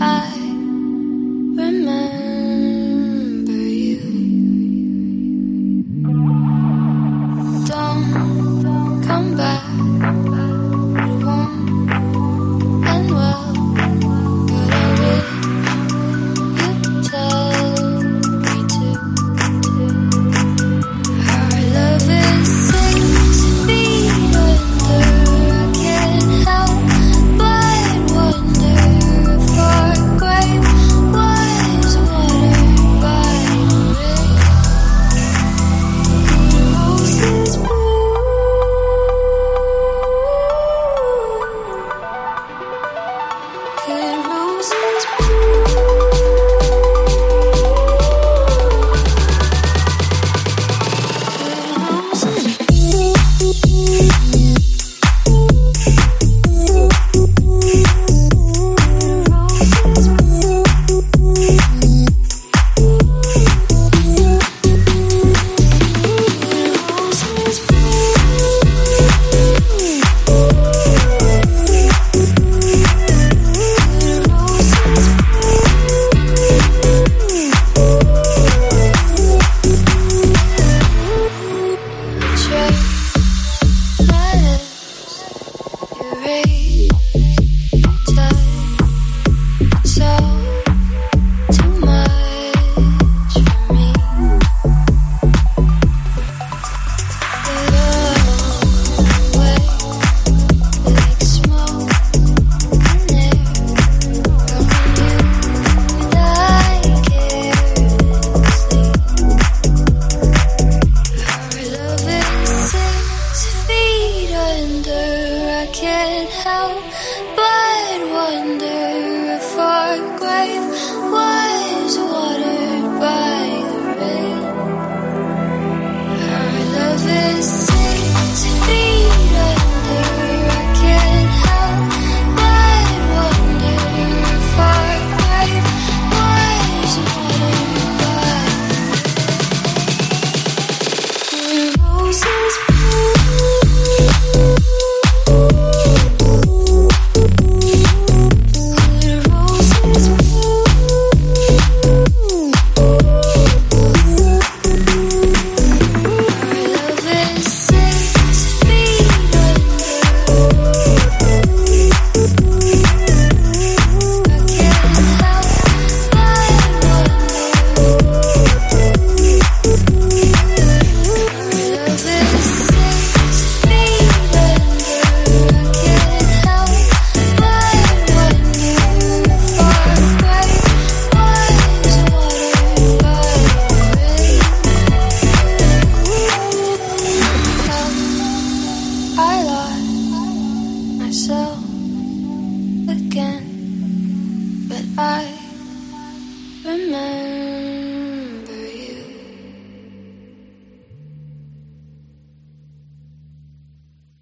I rain. Remember